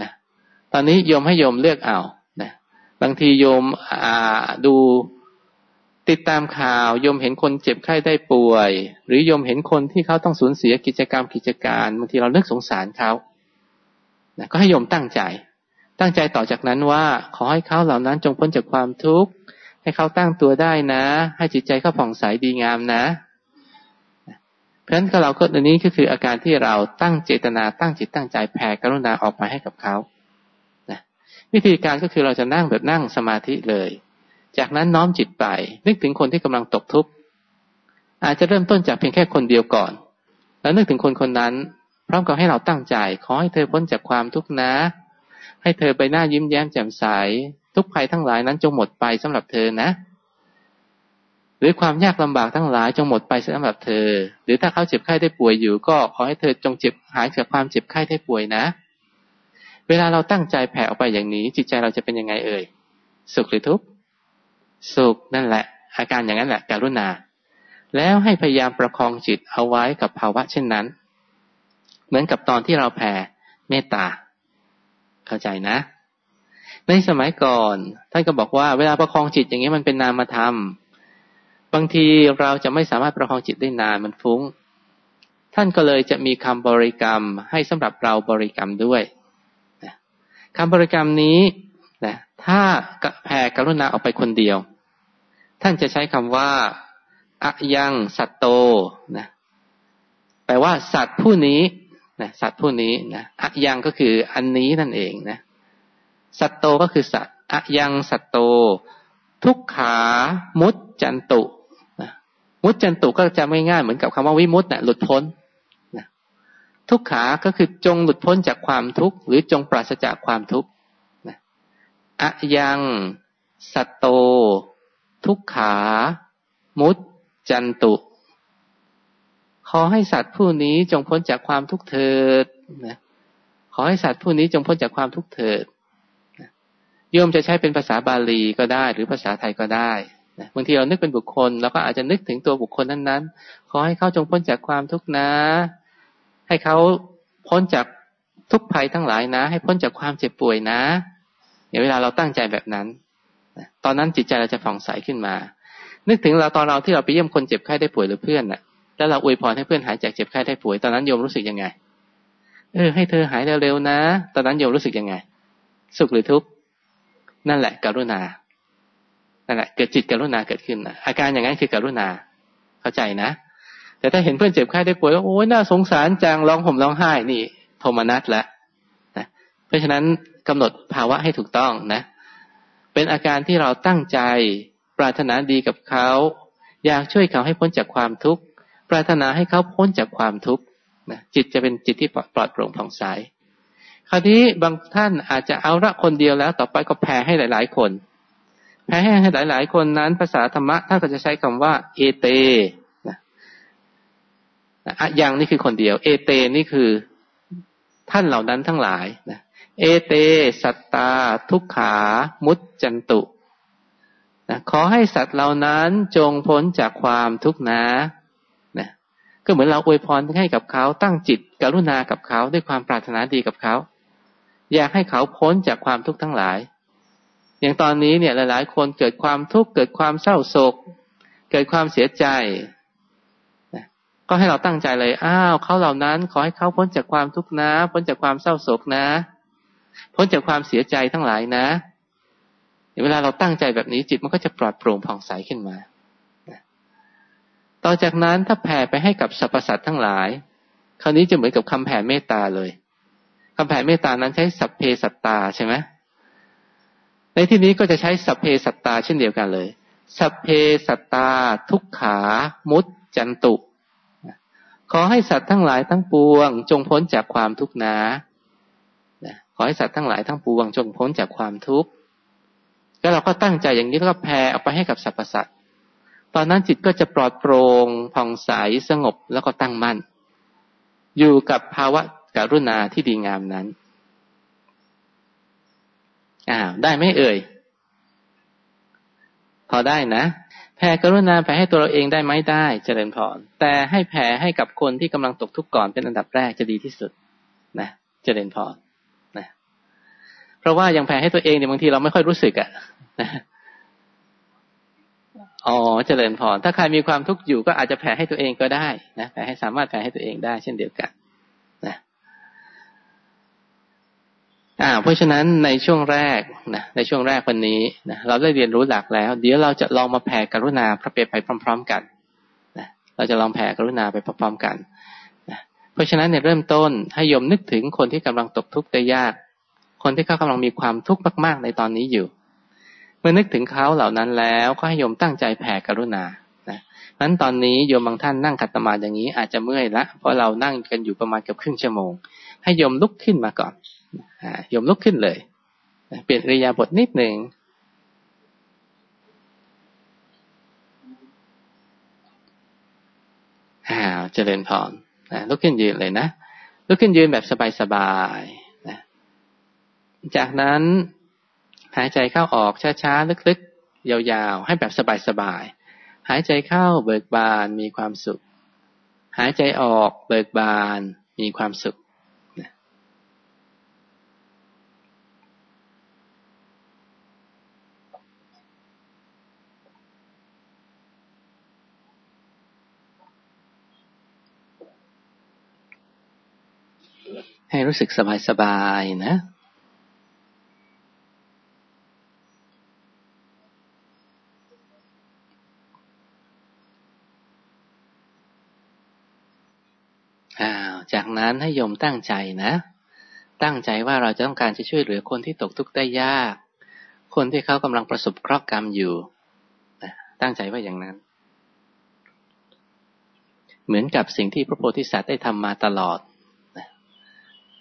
นะตอนนี้โยมให้โยมเลือกเอานะบางทีโยมอ่าดู ติดตามข่าวยมเห็นคนเจ็บไข้ได้ป่วย หรือยมเห็นคนที่เขาต้องสูญเสียกิจกรรมกิจการบางทีเราเลือกสงสารเขานะก็ให้โยมตั้งใจ ตั้งใจต่อจากนั้นว่า ขอให้เขาเหล่านั้นจงพ้นจากความทุกข์ให้เขาตั้งตัวได้นะ ให้จิตใจเขาผ่องใสดีงามนะเพราะฉะนั้นเราก็อันนี้ก็คืออาการที่เราตั้งเจตนาตั้งจิตตั้งใจแผ่กรุณาออกมาให้กับเขานะวิธีการก็คือเราจะนั่งแบบนั่งสมาธิเลย จากนั้นน้อมจิตไป นึกถึงคนที่กำลังตกทุกข์อาจจะเริ่มต้นจากเพียงแค่คนเดียวก่อน แล้วนึกถึงคนคนนั้น พร้อมกับให้เราตั้งใจ ขอให้เธอพ้นจากความทุกข์นะ ให้เธอไปหน้ายิ้มแย้มแจ่มใส ทุกภัยทั้งหลายนั้นจงหมดไปสำหรับเธอนะ หรือความยากลำบากทั้งหลายจงหมดไปสำหรับเธอ หรือถ้าเขาเจ็บไข้ได้ป่วยอยู่ ก็ขอให้เธอจงเจ็บหายจากความเจ็บไข้ได้ป่วยนะ เวลาเราตั้งใจแผ่ออกไปอย่างนี้ จิตใจเราจะเป็นยังไงเอ่ย สุขหรือทุกข์ สุขนั่นแหละ อาการอย่างนั้นแหละการุณา แล้วให้พยายามประคองจิตเอาไว้กับภาวะเช่นนั้น เหมือนกับตอนที่เราแผ่เมตตา เข้าใจนะ ในสมัยก่อนท่านก็บอกว่าเวลาประคองจิตอย่างนี้มันเป็นนามธรรมบางทีเราจะไม่สามารถประคองจิตได้นานมันฟุ้ง ท่านก็เลยจะมีคำบริกรรมให้สำหรับเราบริกรรมด้วยคำบริกรรมนี้นะถ้าแผ่กรุณาออกไปคนเดียว ท่านจะใช้คำว่าอะยังสัตโตนะแปลว่าสัตว์ผู้นี้นะสัตว์ผู้นี้นะอะยังก็คืออันนี้นั่นเองนะสัตโตก็คือสัตว์อะยังสัตโต ทุกขามุตจันตุนะมุตจันตุก็จะไม่ง่ายเหมือนกับคำว่าวิมุตนะหลุดพ้นนะทุกขาก็คือจงหลุดพ้นจากความทุกข์หรือจงปราศจากความทุกข์อะยังสัตโต ทุกขา มุตจันตุ ขอให้สัตว์ผู้นี้จงพ้นจากความทุกข์เถิดนะขอให้สัตว์ผู้นี้จงพ้นจากความทุกข์เถิดโยมจะใช้เป็นภาษาบาลีก็ได้ หรือภาษาไทยก็ได้นะบางทีเรานึกเป็นบุคคลเราก็อาจจะนึกถึงตัวบุคคลนั้นๆ ขอให้เขาจงพ้นจากความทุกข์นะ ให้เขาพ้นจากทุกภัยทั้งหลายนะ ให้พ้นจากความเจ็บป่วยนะเวลาเราตั้งใจแบบนั้น ตอนนั้นจิตใจเราจะผ่องใสขึ้นมา นึกถึงเราตอนเราที่เราไปเยี่ยมคนเจ็บไข้ได้ป่วยหรือเพื่อนน่ะ แล้วเราอวยพรให้เพื่อนหายจากเจ็บไข้ได้ป่วย ตอนนั้นโยมรู้สึกยังไง เออ ให้เธอหายเร็วๆนะ ตอนนั้นโยมรู้สึกยังไง สุขหรือทุกข์ นั่นแหละกรุณา นั่นแหละเกิดจิตกรุณาเกิดขึ้นนะอาการอย่างนั้นคือกรุณา เข้าใจนะ แต่ถ้าเห็นเพื่อนเจ็บไข้ได้ป่วยโอ้ยน่าสงสารจังร้องห่มร้องไห้นี่ โทมนัสล้วนะ เพราะฉะนั้นกำหนดภาวะให้ถูกต้องนะ เป็นอาการที่เราตั้งใจ ปรารถนาดีกับเขา อยากช่วยเขาให้พ้นจากความทุกข์ ปรารถนาให้เขาพ้นจากความทุกข์นะจิตจะเป็นจิตที่ปลอดโปร่งผ่องใสคราวนี้บางท่านอาจจะเอาละคนเดียวแล้ว ต่อไปก็แผ่ให้หลาย ๆ คน แผ่ให้หลาย ๆ คนนั้น ภาษาธรรมะท่านก็จะใช้คำว่า เอเตนะอะยังนี่คือคนเดียว เอเตนี่คือท่านเหล่านั้นทั้งหลายนะ เอเต สัตตา ทุกขา มุตจันตุนะขอให้สัตว์เหล่านั้นจงพ้นจากความทุกข์นะนะ ก็เหมือนเราอวยพรให้กับเขาตั้งจิตกรุณากับเขาด้วยความปรารถนาดีกับเขา อยากให้เขาพ้นจากความทุกข์ทั้งหลาย อย่างตอนนี้เนี่ยหลาย ๆ คนเกิดความทุกข์เกิดความเศร้าโศก เกิดความเสียใจก็ให้เราตั้งใจเลย อ้าวเขาเหล่านั้น ขอให้เขาพ้นจากความทุกข์นะ พ้นจากความเศร้าโศกนะ พ้นจากความเสียใจทั้งหลายนะ เวลาเราตั้งใจแบบนี้จิตมันก็จะปลอดโปร่งผ่องใสขึ้นมา ต่อจากนั้นถ้าแผ่ไปให้กับสรรพสัตว์ทั้งหลาย คราวนี้จะเหมือนกับคำแผ่เมตตาเลยคำแผ่เมตตานั้นใช้สัพเพสัตตาใช่ไหมในที่นี้ก็จะใช้สัพเพสัตตาเช่นเดียวกันเลย สัพเพสัตตา ทุกขา มุตจันตุ ขอให้สัตว์ทั้งหลายทั้งปวง จงพ้นจากความทุกข์นะ อให้สัตว์ทั้งหลายทั้งปวงจงพ้นจากความทุกข์แล้วเราก็ตั้งใจอย่างนี้แล้วก็แผ่ออกไปให้กับสรรพสัตว์ตอนนั้นจิตก็จะปลอดโปร่งผ่องใสสงบแล้วก็ตั้งมั่น อยู่กับภาวะการุณาที่ดีงามนั้นอ้าวได้ไหมเอ่ย พอได้นะแผ่กรุณาแผ่ให้ตัวเราเองได้ไหมได้เจริญพรแต่ให้แผ่ให้กับคนที่กำลังตกทุกข์ก่อนเป็นอันดับแรกจะดีที่สุด นะ เจริญพร เพราะว่ายังแผ่ให้ตัวเองเนี่ยบางทีเราไม่ค่อยรู้สึกอะ่ะอ๋อเจริญพรถ้าใครมีความทุกข์อยู่ก็อาจจะแผ่ให้ตัวเองก็ได้นะแผ่ให้สามารถแผ่ให้ตัวเองได้ เช่นเดียวกันนะอ่า เพราะฉะนั้นในช่วงแรกนะในช่วงแรกวันนี้นะเราได้เรียนรู้หลักแล้ว เดี๋ยวเราจะลองมาแผ่กรุณาพระเปรไปพร้อม ๆ กันนะเราจะลองแผ่กรุณาไปพร้อมๆกันนะเพราะฉะนั้นในเริ่มต้นให้ยมนึกถึงคนที่กำลังตกทุกข์ได้ยาก คนที่เขากำลังมีความทุกข์มาก ๆ ในตอนนี้อยู่ เมื่อนึกถึงเขาเหล่านั้นแล้วก็ให้โยมตั้งใจแผ่กรุณานะนั้นตอนนี้โยมบางท่านนั่งขัดสมาธิอย่างนี้อาจจะเมื่อยละเพราะเรานั่งกันอยู่ประมาณเกือบครึ่งชั่วโมง ให้โยมลุกขึ้นมาก่อนโยมลุกขึ้นเลยเปลี่ยนริยาบทนิดหนึ่งอ้าวเจริญพรนะลุกขึ้นยืนเลยนะลุกขึ้นยืนแบบสบายๆนะ จากนั้นหายใจเข้าออกช้าๆ ลึกๆ ยาวๆ ให้แบบสบายๆ หายใจเข้าเบิกบานมีความสุข หายใจออกเบิกบานมีความสุขให้รู้สึกสบายๆนะ จากนั้นให้โยมตั้งใจนะ ตั้งใจว่าเราจะต้องการจะช่วยเหลือคนที่ตกทุกข์ได้ยาก คนที่เขากำลังประสบเคราะห์กรรมอยู่ตั้งใจว่าอย่างนั้น เหมือนกับสิ่งที่พระโพธิสัตว์ได้ทำมาตลอด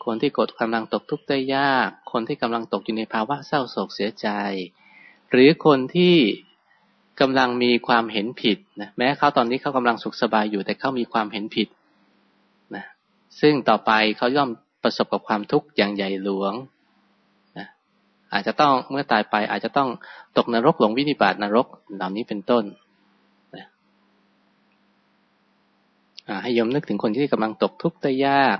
คนที่กดกำลังตกทุกข์ได้ยาก คนที่กำลังตกอยู่ในภาวะเศร้าโศกเสียใจ หรือคนที่กำลังมีความเห็นผิดนะแม้เขาตอนนี้เขากำลังสุขสบายอยู่แต่เขามีความเห็นผิด ซึ่งต่อไปเขาย่อมประสบกับความทุกข์อย่างใหญ่หลวงนะอาจจะต้องเมื่อตายไปอาจจะต้องตกนรกหลงวินิบาตนรกเหล่านี้เป็นต้นนะให้ยมนึกถึงคนที่กำลังตกทุกข์ได้ยาก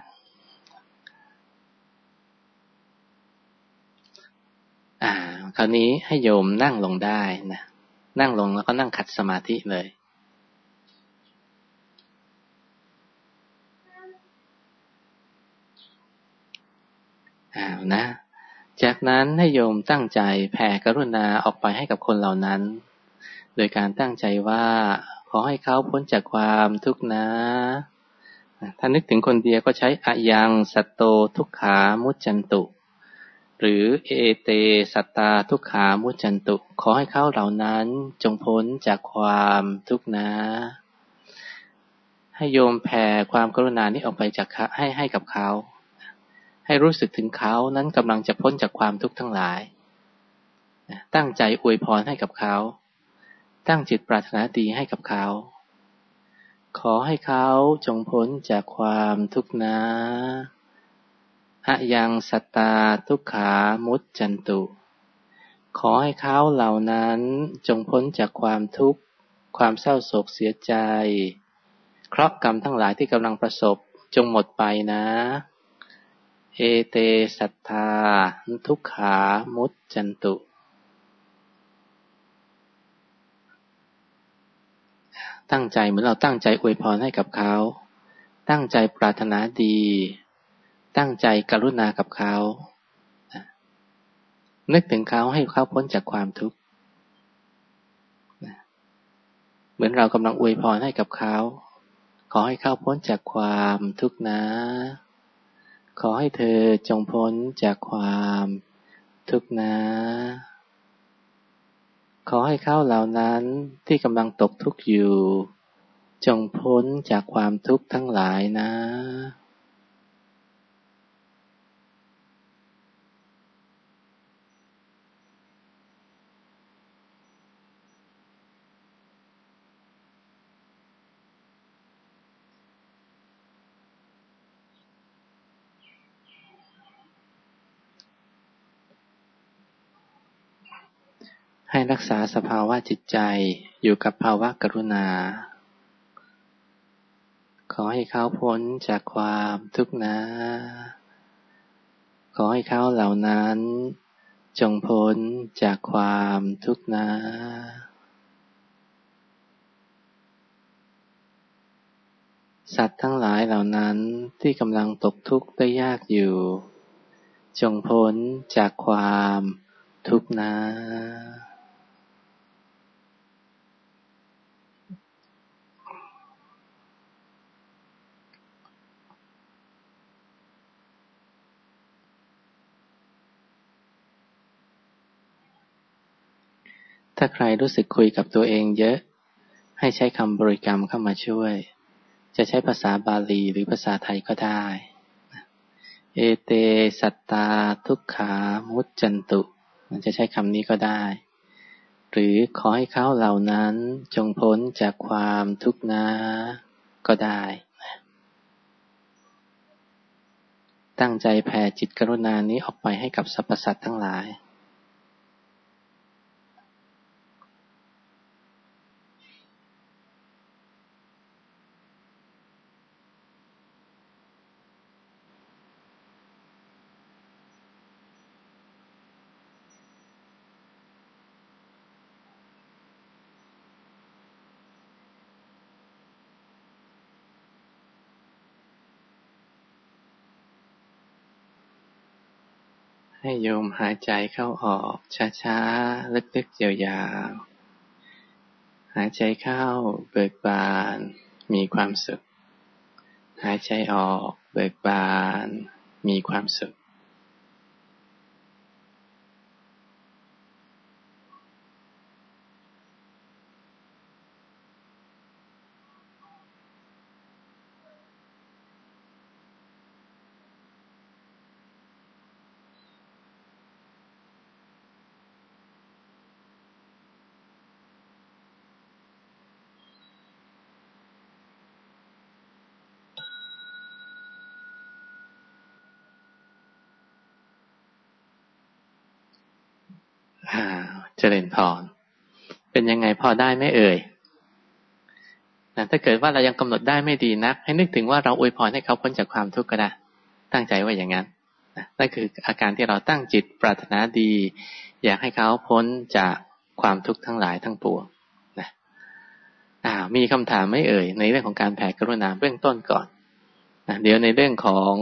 อ่า คราวนี้ให้โยมนั่งลงได้นะนั่งลงแล้วก็นั่งขัดสมาธิเลย อ้าวนะ จากนั้นให้โยมตั้งใจแผ่กรุณาออกไปให้กับคนเหล่านั้น โดยการตั้งใจว่า ขอให้เขาพ้นจากความทุกข์นะ ถ้านึกถึงคนเดียวก็ใช้อายังสัตโตทุกขามุจจันตุ หรือเอเตสัตตาทุกขามุจจันตุ ขอให้เขาเหล่านั้นจงพ้นจากความทุกข์นะให้โยมแผ่ความกรุณานี้ออกไปจากให้ให้กับเขา ให้รู้สึกถึงเขานั้นกำลังจะพ้นจากความทุกข์ทั้งหลาย ตั้งใจอวยพรให้กับเขา ตั้งจิตปรารถนาดีให้กับเขา ขอให้เขาจงพ้นจากความทุกข์นะอะยังสตาทุกขามุจจันตุ ขอให้เขาเหล่านั้นจงพ้นจากความทุกข์ ความเศร้าโศกเสียใจ เคราะห์กรรมทั้งหลายที่กำลังประสบจงหมดไปนะ เอเตสัทธา ทุกขามุจจันตุ ตั้งใจเหมือนเราตั้งใจอวยพรให้กับเขา ตั้งใจปรารถนาดี ตั้งใจกรุณากับเขา นึกถึงเขาให้เขาพ้นจากความทุกข์ เหมือนเรากำลังอวยพรให้กับเขา ขอให้เขาพ้นจากความทุกข์นะ ขอให้เธอจงพ้นจากความทุกข์นะ ขอให้เขาเหล่านั้นที่กำลังตกทุกข์อยู่ จงพ้นจากความทุกข์ทั้งหลายนะ ให้รักษาสภาวะจิตใจอยู่กับภาวะกรุณา ขอให้เขาพ้นจากความทุกข์นะ ขอให้เขาเหล่านั้น จงพ้นจากความทุกข์นะสัตว์ทั้งหลายเหล่านั้นที่กำลังตกทุกข์ได้ยากอยู่ จงพ้นจากความทุกข์นะ ถ้าใครรู้สึกคุยกับตัวเองเยอะ ให้ใช้คำบริกรรมเข้ามาช่วย จะใช้ภาษาบาลีหรือภาษาไทยก็ได้ เอเตสัตตาทุกขามุจจันตุ มันจะใช้คำนี้ก็ได้ หรือขอให้เขาเหล่านั้นจงพ้นจากความทุกข์นาก็ได้ ตั้งใจแผ่จิตกรุณานี้ออกไปให้กับสรรพสัตว์ทั้งหลาย ให้โยมหายใจเข้าออกช้าๆ ลึกๆยาวๆ หายใจเข้าเบิกบาน มีความสุข หายใจออกเบิกบาน มีความสุข เจริญพร เป็นยังไงพอได้ไม่เอ่ยนะถ้าเกิดว่าเรายังกำหนดได้ไม่ดีนัก ให้นึกถึงว่าเราอวยพรให้เขาพ้นจากความทุกข์ก็ได้ ตั้งใจไว่าอย่างนั้นนะนั่นคืออาการที่เราตั้งจิตปรารถนาดี อยากให้เขาพ้นจากความทุกข์ทั้งหลายทั้งปวงนะอ่ามีคำถามไม่เอ่ย ในเรื่องของการแผ่กรุณาเบื้องต้นก่อนนะเดี๋ยวในเรื่องของ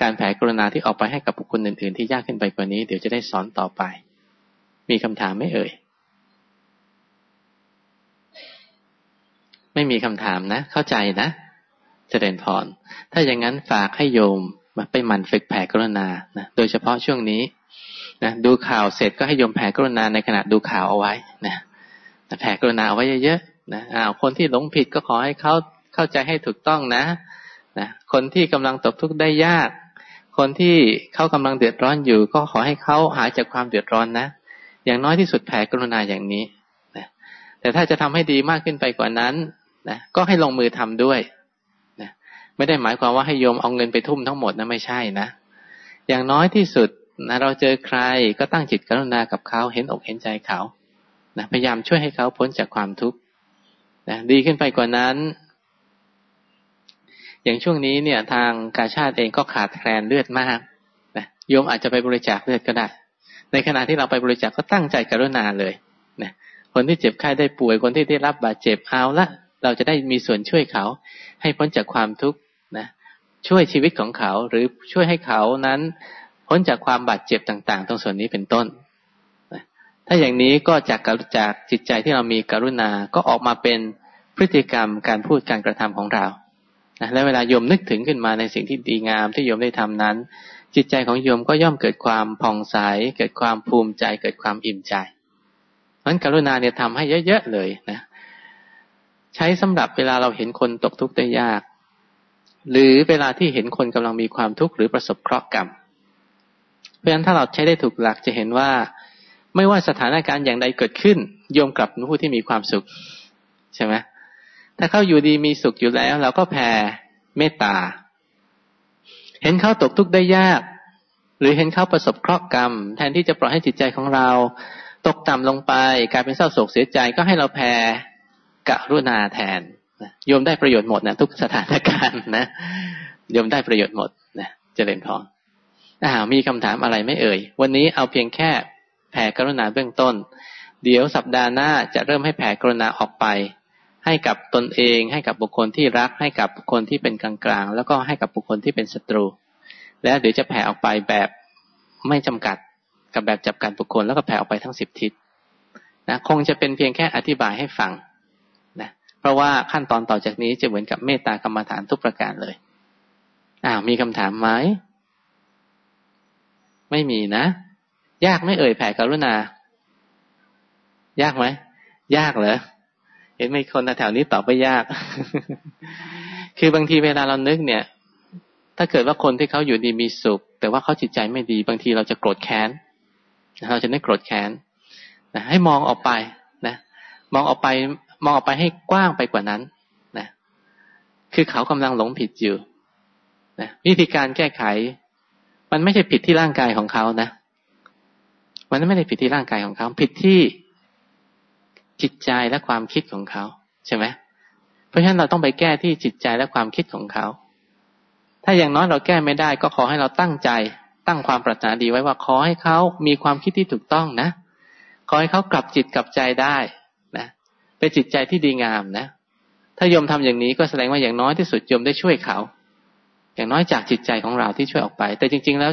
การแผ่กรุณาที่ออกไปให้กับบุคคลอื่น ๆ ที่ยากขึ้นไปกว่านี้ เดี๋ยวจะได้สอนต่อไป มีคำถามไม่เอ่ย ไม่มีคำถามนะ เข้าใจนะเจริญพร ถ้าอย่างนั้นฝากให้โยมมาไปมันฝึกแผ่กรุณานะโดยเฉพาะช่วงนี้นะดูข่าวเสร็จก็ให้โยมแผ่กรุณาในขณะดูข่าวเอาไว้นะแผ่กรุณาเอาไว้เยอะๆนะอ้าวคนที่หลงผิดก็ขอให้เขาเข้าใจให้ถูกต้องนะนะคนที่กำลังตกทุกข์ได้ยาก คนที่เขากำลังเดือดร้อนอยู่ ก็ขอให้เขาหายจากความเดือดร้อนนะ อย่างน้อยที่สุดแผ่กรุณาอย่างนี้นะแต่ถ้าจะทำให้ดีมากขึ้นไปกว่านั้นนะก็ให้ลงมือทำด้วยนะไม่ได้หมายความว่าให้โยมเอาเงินไปทุ่มทั้งหมดนะไม่ใช่นะ อย่างน้อยที่สุดนะเราเจอใครก็ตั้งจิตกรุณากับเขาเห็นอกเห็นใจเขานะพยายามช่วยให้เขาพ้นจากความทุกข์นะดีขึ้นไปกว่านั้น อย่างช่วงนี้เนี่ย ทางกาชาติเองก็ขาดแคลนเลือดมากนะโยมอาจจะไปบริจาคเลือดก็ได้ ในขณะที่เราไปบริจาคก็ตั้งใจกรุณาเลยนะคนที่เจ็บไข้ได้ป่วยคนที่ได้รับบาดเจ็บเอาละเราจะได้มีส่วนช่วยเขา ให้พ้นจากความทุกข์นะช่วยชีวิตของเขาหรือช่วยให้เขานั้นพ้นจากความบาดเจ็บต่าง ๆ ตรงส่วนนี้เป็นต้นนะถ้าอย่างนี้ก็จากจากจิตใจที่เรามีกรุณาก็ออกมาเป็นพฤติกรรมการพูดการกระทำของเรานะและเวลาโยมนึกถึงขึ้นมาในสิ่งที่ดีงามที่โยมได้ทำนั้น จิตใจของโยมก็ย่อมเกิดความผ่องใส เกิดความภูมิใจ เกิดความอิ่มใจเพราะนั้นกรุณาเนี่ยทำให้เยอะๆเลยนะ ใช้สำหรับเวลาเราเห็นคนตกทุกข์ได้ยาก หรือเวลาที่เห็นคนกำลังมีความทุกข์หรือประสบเคราะห์กรรม เพราะฉะนั้นถ้าเราใช้ได้ถูกหลักจะเห็นว่า ไม่ว่าสถานการณ์อย่างใดเกิดขึ้น โยมกลับเป็นผู้ที่มีความสุข ใช่ไหมถ้าเขาอยู่ดีมีสุขอยู่แล้ว เราก็แผ่เมตตา เห็นเขาตกทุกข์ได้ยาก หรือเห็นเขาประสบเคราะห์กรรม แทนที่จะปล่อยให้จิตใจของเรา ตกต่ำลงไปกลายเป็นเศร้าโศกเสียใจก็ให้เราแผ่กรุณาแทนโยมได้ประโยชน์หมดนะทุกสถานการณ์นะโยมได้ประโยชน์หมดนะเจริญพรอ่ามีคำถามอะไรไม่เอ่ย วันนี้เอาเพียงแค่แผ่กรุณาเบื้องต้น เดี๋ยวสัปดาห์หน้าจะเริ่มให้แผ่กรุณาออกไป ให้กับตนเอง ให้กับบุคคลที่รัก ให้กับบุคคลที่เป็นกลางๆ แล้วก็ให้กับบุคคลที่เป็นศัตรู แล้วเดี๋ยวจะแผ่ออกไปแบบไม่จำกัดกับแบบจับการบุคคลแล้วก็แผ่ออกไปทั้งสิบทิศนะคงจะเป็นเพียงแค่อธิบายให้ฟังนะเพราะว่าขั้นตอนต่อจากนี้จะเหมือนกับเมตตากรรมฐานทุกประการเลยอ้าวมีคำถามไหมไม่มีนะ ยากไม่เอ่ยแผ่กรุณา ยากไหมยากเหรอ เห็นไหมคนแถวนี้ตอบไปยาก คือบางทีเวลาเรานึกเนี่ย ถ้าเกิดว่าคนที่เขาอยู่ดีมีสุข แต่ว่าเขาจิตใจไม่ดี บางทีเราจะโกรธแค้นเราจะนึกโกรธแค้นนะให้มองออกไปนะ มองออกไป มองออกไปให้กว้างไปกว่านั้นนะ คือเขากำลังหลงผิดอยู่นะวิธีการแก้ไข มันไม่ใช่ผิดที่ร่างกายของเขานะ มันไม่ได้ผิดที่ร่างกายของเขา ผิดที่ จิตใจและความคิดของเขาใช่ไหมเพราะฉะนั้นเราต้องไปแก้ที่จิตใจและความคิดของเขา ถ้าอย่างน้อยเราแก้ไม่ได้ ก็ขอให้เราตั้งใจตั้งความปรารถนาดีไว้ว่าขอให้เขามีความคิดที่ถูกต้องนะ ขอให้เขากลับจิตกลับใจได้นะเป็นจิตใจที่ดีงามนะ ถ้าโยมทำอย่างนี้ก็แสดงว่าอย่างน้อยที่สุดโยมได้ช่วยเขา อย่างน้อยจากจิตใจของเราที่ช่วยออกไป แต่จริง ๆแล้ว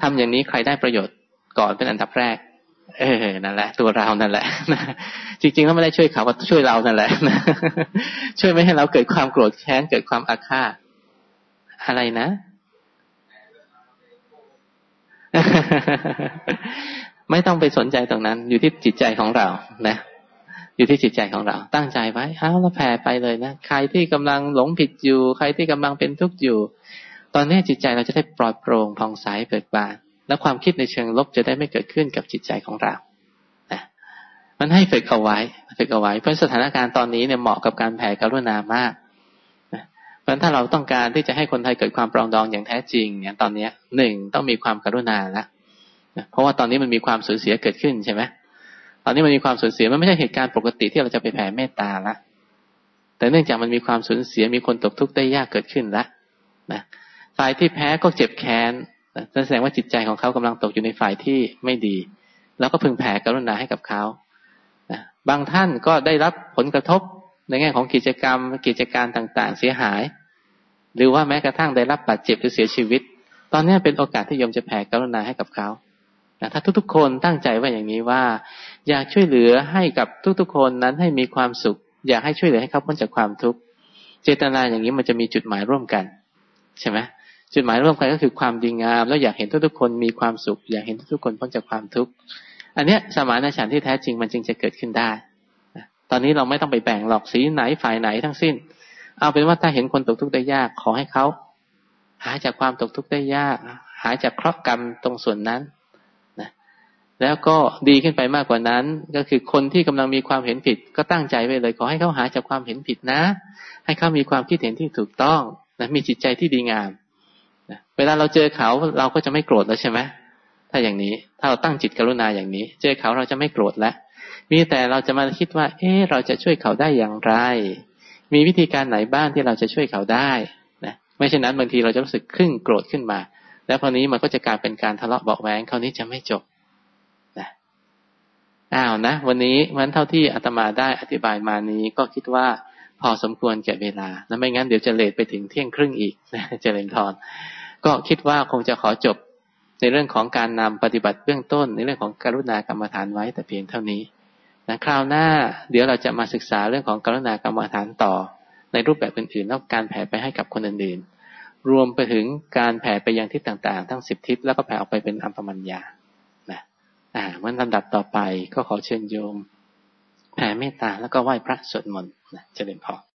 ทำอย่างนี้ใครได้ประโยชน์ก่อนเป็นอันดับแรก เออ นั่นแหละ ตัวเรานั่นแหละ จริงๆแล้วไม่ได้ช่วยเขาก็ช่วยเรานั่นแหละช่วยไม่ให้เราเกิดความโกรธแค้นเกิดความอาฆาตอะไรนะ ไม่ต้องไปสนใจตรงนั้น อยู่ที่จิตใจของเรา นะ อยู่ที่จิตใจของเรา ตั้งใจไว้เอาแล้วแผ่ไปเลยนะ ใครที่กำลังหลงผิดอยู่ ใครที่กำลังเป็นทุกข์อยู่ ตอนนี้จิตใจเราจะได้ปลอดโปร่งผ่องใสเบิกบาน และความคิดในเชิงลบจะได้ไม่เกิดขึ้นกับจิตใจของเรานะมันให้ฝึกเอาไว้ฝึกเอาไว้ เพราะสถานการณ์ตอนนี้เนี่ยเหมาะกับการแผ่กรุณามากเพราะถ้าเราต้องการที่จะให้คนไทยเกิดความปรองดองอย่างแท้จริงเนี่ยตอนเนี้ยหนึ่งต้องมีความกรุณาแล้วเพราะว่าตอนนี้มันมีความสูญเสียเกิดขึ้นใช่ไหมตอนนี้มันมีความสูญเสียมันไม่ใช่เหตุการณ์ปกติที่เราจะไปแผ่เมตตาละแต่เนื่องจากมันมีความสูญเสียมีคนตกทุกข์ได้ยากเกิดขึ้นล้วนะฝ่ายที่แพ้ก็เจ็บแค้น แสดงว่าจิตใจของเขากำลังตกอยู่ในฝ่ายที่ไม่ดี แล้วก็พึงแผ่กรุณาให้กับเขาบางท่านก็ได้รับผลกระทบในแง่ของกิจกรรม กิจการต่างๆ เสียหาย หรือว่าแม้กระทั่งได้รับบาดเจ็บหรือเสียชีวิต ตอนนี้เป็นโอกาสที่โยมจะแผ่กรุณาให้กับเขาถ้าทุกๆ คนตั้งใจว่าอย่างนี้ว่า อยากช่วยเหลือให้กับทุกๆ คนนั้นให้มีความสุข อยากให้ช่วยเหลือให้เขาพ้นจากความทุกข์ เจตนาอย่างนี้มันจะมีจุดหมายร่วมกัน ใช่ไหม จุดหมายร่วมกันก็คือความดีงาม แล้วอยากเห็นทุกๆคนมีความสุข อยากเห็นทุกๆคนพ้นจากความทุกข์อันเนี้ยสมานฉันที่แท้จริงมันจึงจะเกิดขึ้นได้ตอนนี้เราไม่ต้องไปแบ่งหรอกสีไหนฝ่ายไหนทั้งสิ้น เอาเป็นว่าถ้าเห็นคนตกทุกข์ได้ยากขอให้เขาหายจากความตกทุกข์ได้ยาก หายจากเคราะห์กรรมตรงส่วนนั้นนะแล้วก็ดีขึ้นไปมากกว่านั้น ก็คือคนที่กำลังมีความเห็นผิด ก็ตั้งใจไว้เลย ขอให้เขาหายจากความเห็นผิดนะ ให้เขามีความคิดเห็นที่ถูกต้องนะมีจิตใจที่ดีงาม เวลาเราเจอเขาเราก็จะไม่โกรธแล้วใช่ไหมถ้าอย่างนี้ ถ้าเราตั้งจิตกรุณาอย่างนี้ เจอเขาเราจะไม่โกรธแล้วมีแต่เราจะมาคิดว่า เอ๊เราจะช่วยเขาได้อย่างไร มีวิธีการไหนบ้างที่เราจะช่วยเขาได้นะไม่เช่นนั้นบางทีเราจะรู้สึกขึ้นโกรธขึ้นมา แล้วพอนี้มันก็จะกลายเป็นการทะเลาะเบาแหวงคราวนี้จะไม่จบนะอ้าวนะ วันนี้มันเท่าที่อาตมาได้อธิบายมานี้ก็คิดว่าพอสมควรแก่เวลา แล้วไม่งั้นเดี๋ยวจะเลทไปถึงเที่ยงครึ่งอีกนะเจริญพร ก็คิดว่าคงจะขอจบในเรื่องของการนำปฏิบัติเบื้องต้น ในเรื่องของการุณากรรมฐานไว้แต่เพียงเท่านี้นะคราวหน้าเดี๋ยวเราจะมาศึกษาเรื่องของกรุณากรรมฐานต่อ ในรูปแบบอื่นๆแล้วการแผ่ไปให้กับคนอื่นๆ รวมไปถึงการแผ่ไปยังทิศต่างๆ ทั้งสิบทิศแล้วก็แผ่ออกไปเป็นอัมพมัญญานะอ่าเมื่อลำดับต่อไปก็ขอเชิญโยม แผ่เมตตาแล้วก็ไหว้พระสวดมนต์นะเจริญพร